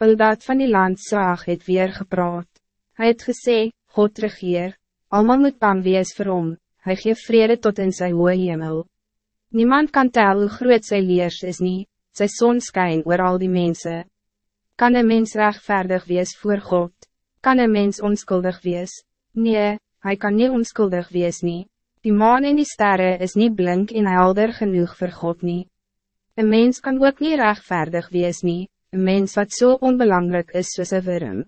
Bildad van die land Saag het weer gepraat. Hij het gesê, God regeer, allemaal moet bang wees vir hom, hy gee vrede tot in sy hoge hemel. Niemand kan tel hoe groot sy leers is nie, sy son skyn oor al die mensen. Kan een mens rechtvaardig wees voor God? Kan een mens onskuldig wees? Nee, hij kan niet onskuldig wees nie. Die maan en die sterren is niet blink en helder genoeg voor God nie. Een mens kan ook niet rechtvaardig wees nie, een mens wat zo so onbelangrijk is soos een worm.